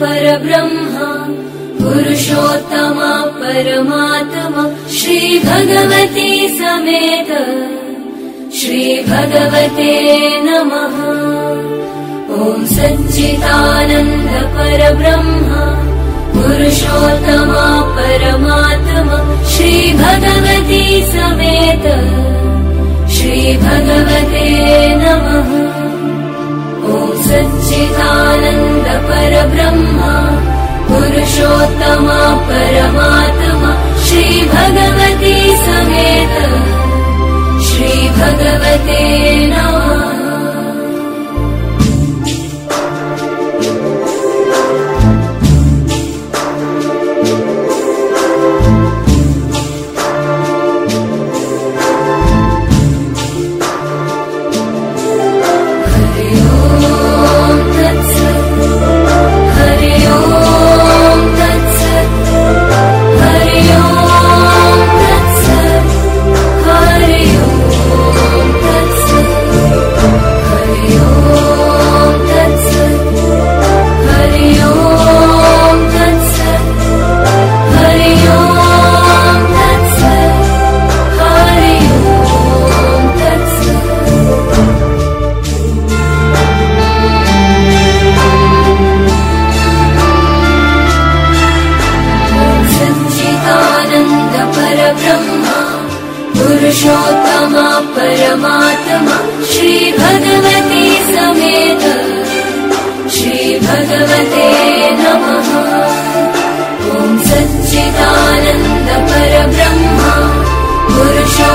परब्रह्मा पुरुषोत्तमा परमात्मा श्रीभगवती समेत श्रीभगवते नमः। ॐ सच्चिदानन्द परब्रह्मा पुरुषोत्तमा परमात्मा श्रीभगवती समेत पुरुषोत्तमा परमात्मा श्रीभगवती समेत। श्रीभगवते नमः। ॐ सच्चिदानन्द परब्रह्मा। पुरुषो